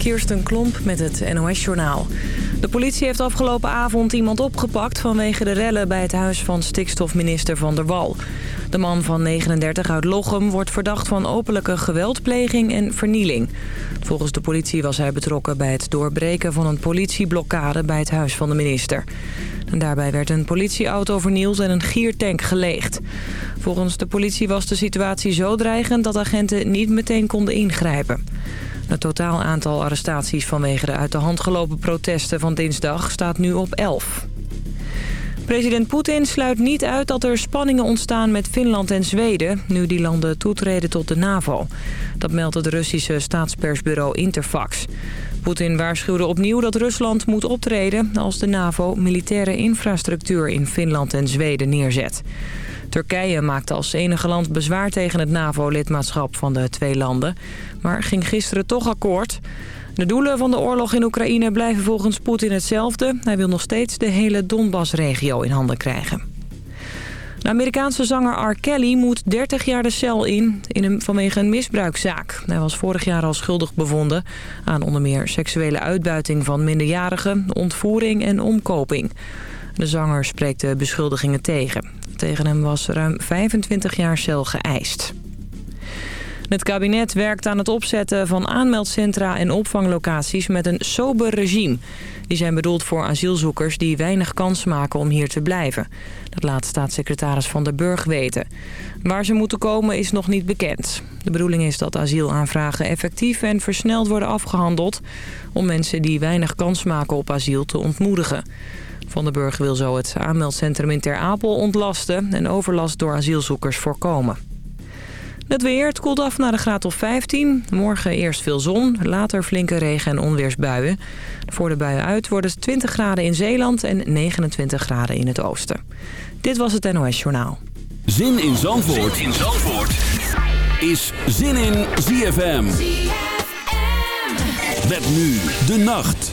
Kirsten Klomp met het NOS-journaal. De politie heeft afgelopen avond iemand opgepakt vanwege de rellen bij het huis van stikstofminister Van der Wal. De man van 39 uit Lochem wordt verdacht van openlijke geweldpleging en vernieling. Volgens de politie was hij betrokken bij het doorbreken van een politieblokkade bij het huis van de minister. Daarbij werd een politieauto vernield en een giertank geleegd. Volgens de politie was de situatie zo dreigend dat agenten niet meteen konden ingrijpen. Het totaal aantal arrestaties vanwege de uit de hand gelopen protesten van dinsdag staat nu op 11. President Poetin sluit niet uit dat er spanningen ontstaan met Finland en Zweden... nu die landen toetreden tot de NAVO. Dat meldt het Russische staatspersbureau Interfax. Poetin waarschuwde opnieuw dat Rusland moet optreden... als de NAVO militaire infrastructuur in Finland en Zweden neerzet. Turkije maakte als enige land bezwaar tegen het NAVO-lidmaatschap van de twee landen... maar ging gisteren toch akkoord... De doelen van de oorlog in Oekraïne blijven volgens Poetin hetzelfde. Hij wil nog steeds de hele Donbass-regio in handen krijgen. De Amerikaanse zanger R. Kelly moet 30 jaar de cel in, in een, vanwege een misbruikzaak. Hij was vorig jaar al schuldig bevonden aan onder meer seksuele uitbuiting van minderjarigen, ontvoering en omkoping. De zanger spreekt de beschuldigingen tegen. Tegen hem was ruim 25 jaar cel geëist. Het kabinet werkt aan het opzetten van aanmeldcentra en opvanglocaties met een sober regime. Die zijn bedoeld voor asielzoekers die weinig kans maken om hier te blijven. Dat laat staatssecretaris Van der Burg weten. Waar ze moeten komen is nog niet bekend. De bedoeling is dat asielaanvragen effectief en versneld worden afgehandeld... om mensen die weinig kans maken op asiel te ontmoedigen. Van der Burg wil zo het aanmeldcentrum in Ter Apel ontlasten... en overlast door asielzoekers voorkomen. Het weer, het koelt af naar de graad of 15. Morgen eerst veel zon, later flinke regen- en onweersbuien. Voor de buien uit worden het 20 graden in Zeeland en 29 graden in het oosten. Dit was het NOS Journaal. Zin in Zandvoort, zin in Zandvoort. is Zin in ZFM. ZFM. Met nu de nacht.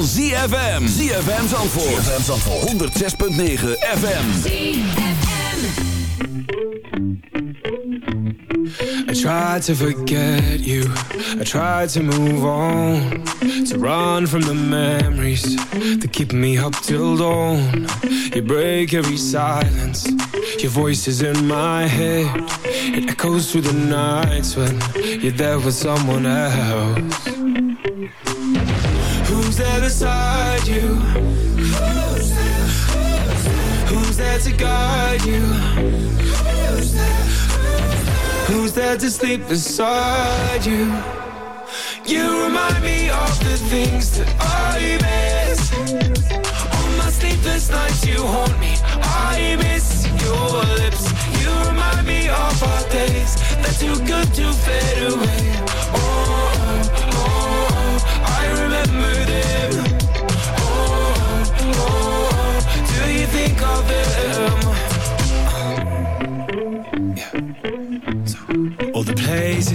Van ZFM. ZFM Zandvoort. ZFM Zandvoort. 106.9 FM. ZFM. I tried to forget you. I tried to move on. To run from the memories that keep me up till dawn. You break every silence. Your voice is in my head. It echoes through the nights when you're there with someone else. You? Who's there, to guide you? Who's there, who's there to sleep beside you? You remind me of the things that I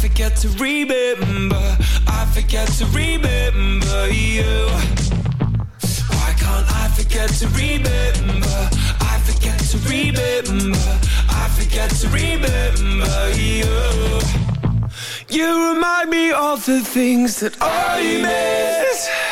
forget to remember I forget to remember you? Why can't I forget to remember? I forget to remember. I forget to remember you. You remind me of the things that I miss.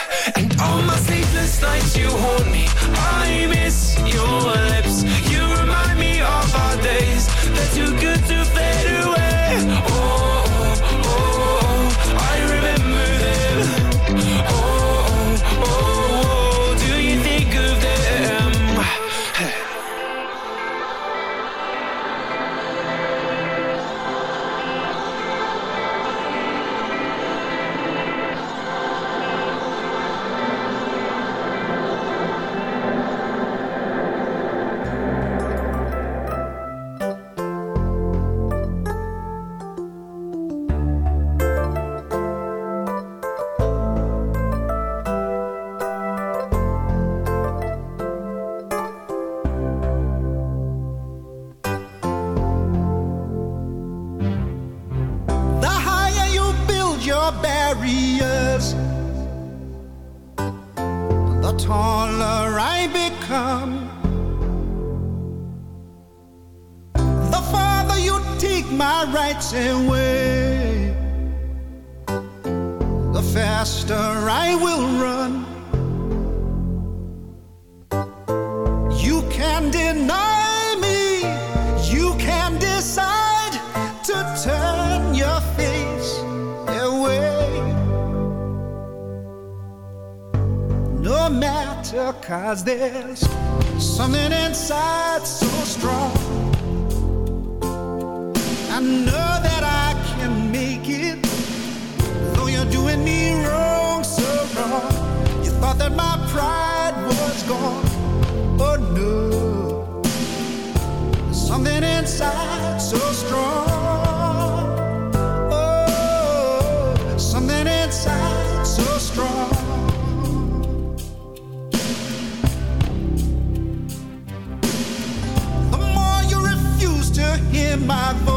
my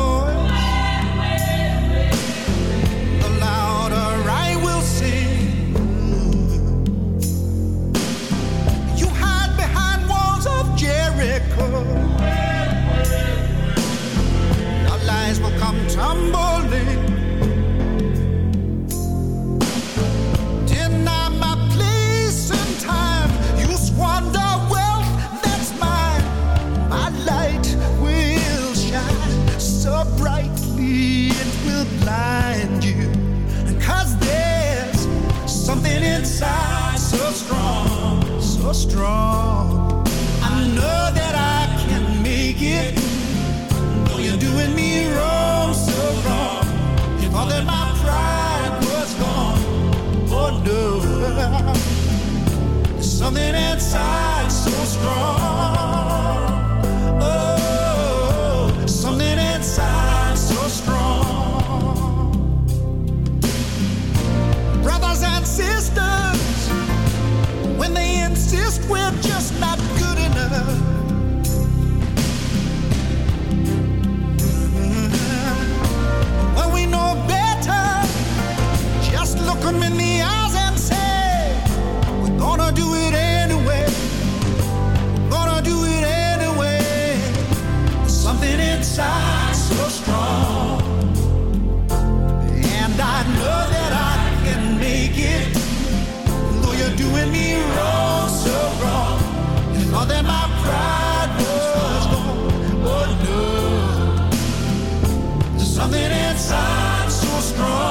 times so strong.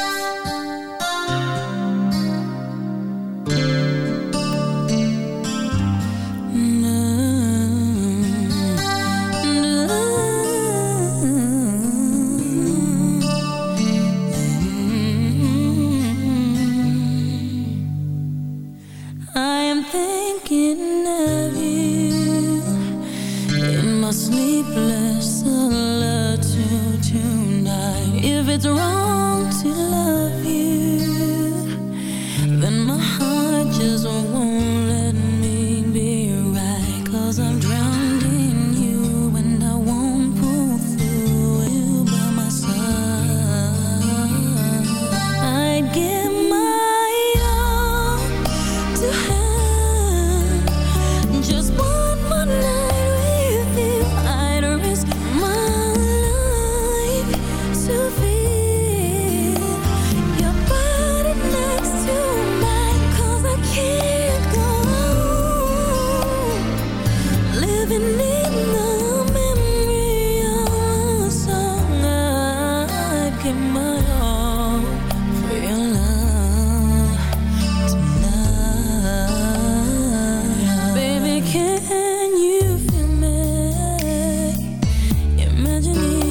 Imagine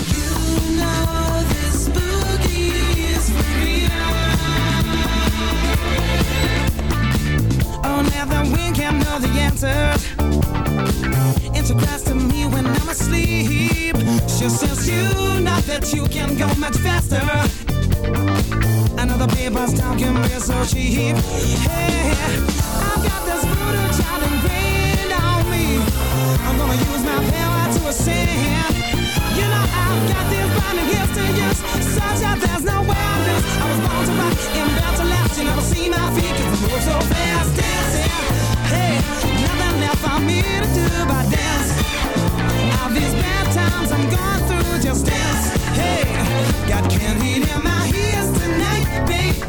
Can know the answers. Into cries to me when I'm asleep. She says you know that you can go much faster. I know the paper's talking me so cheap. Hey, I've got this voodoo child ingrained on me. I'm gonna use my power to ascend. You know I've got this burning gifts to use, such that there's no way I lose. I was born to rock and built to last. You never see my feet 'cause I move so fast, dancing. Nothing left for me to do but dance. These bad times I'm going through, just dance. Hey, got candy in my ears tonight, baby.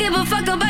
Give a fuck about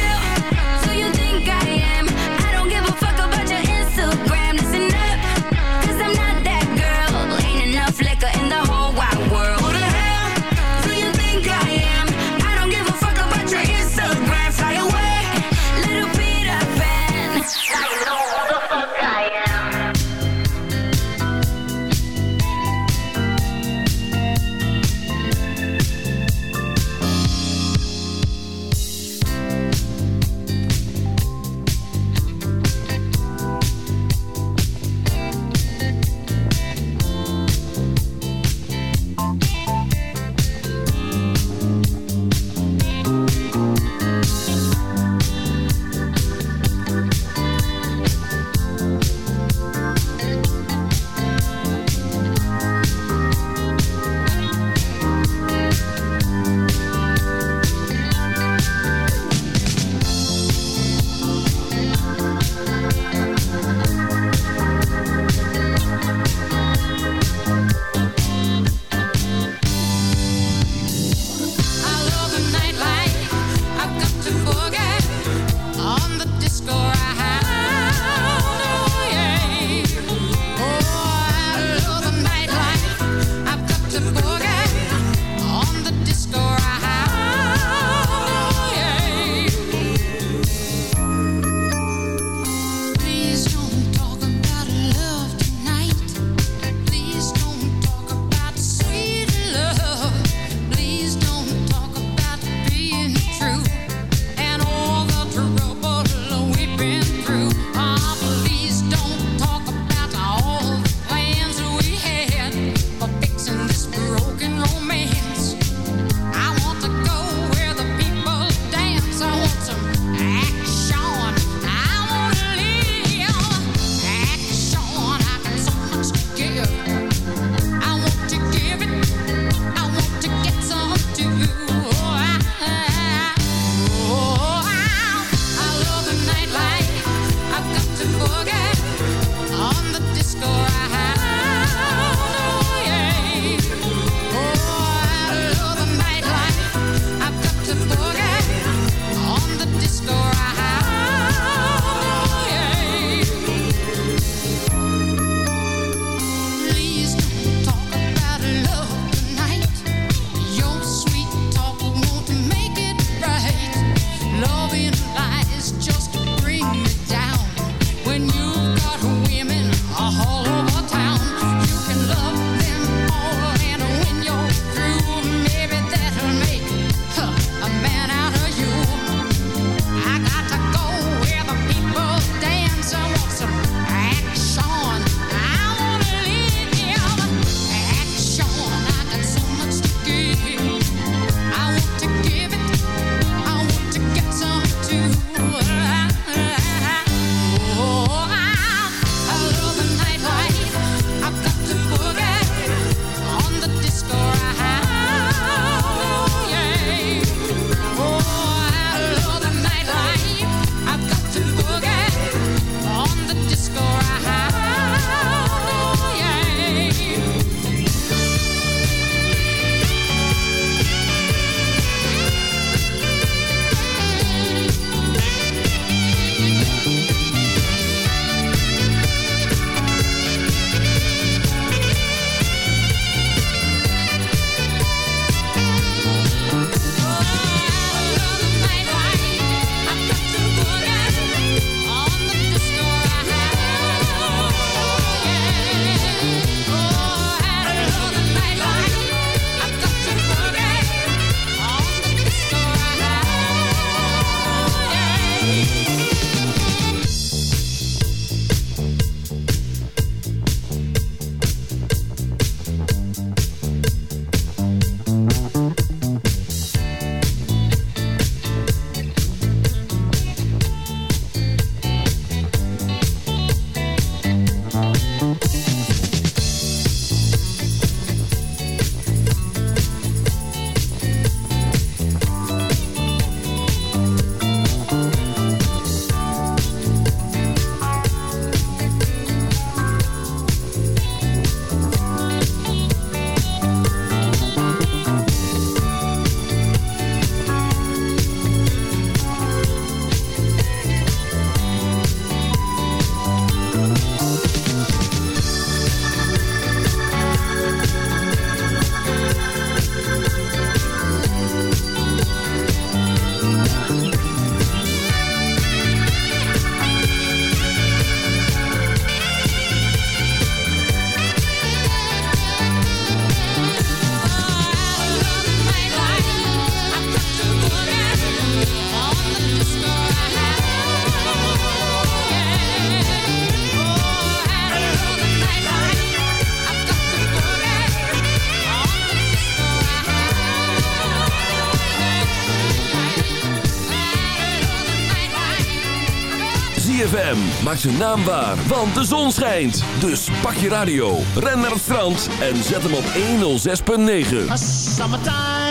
ZFM maakt zijn naam waar, want de zon schijnt. Dus pak je radio, ren naar het strand en zet hem op 106.9.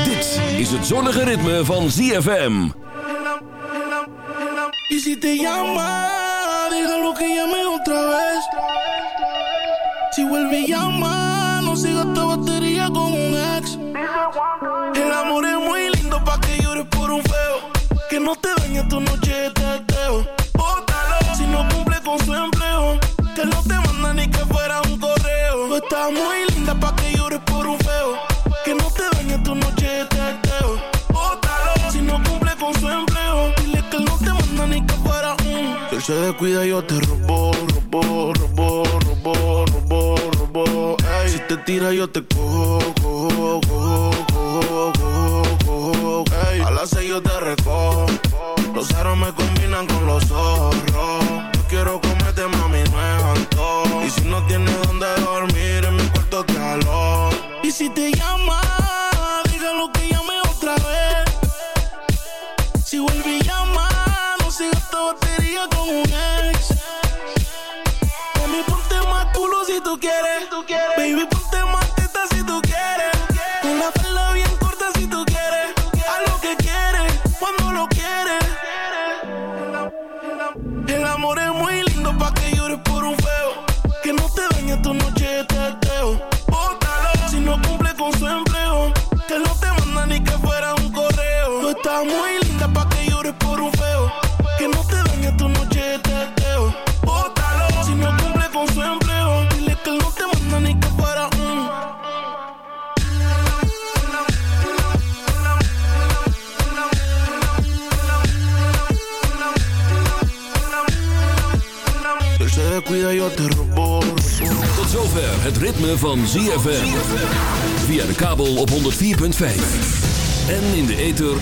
Dit is het zonnige ritme van ZFM. Y si te llama, déjalo que llame otra vez. Si vuelve llama, no siga esta batería con un ex. El amor es muy lindo pa' que llores por un feo. Que no te dañe tu noche de teteo. Estás muy linda pa' que llores por un feo. Que no te dañe tu noche de teteo. Bótalo si no cumple con su empleo. Dile que no te manda ni que fuera un. Si él se descuida, yo te robo, robo, robo, robo, robo, robo. Si te tira, yo te cojo,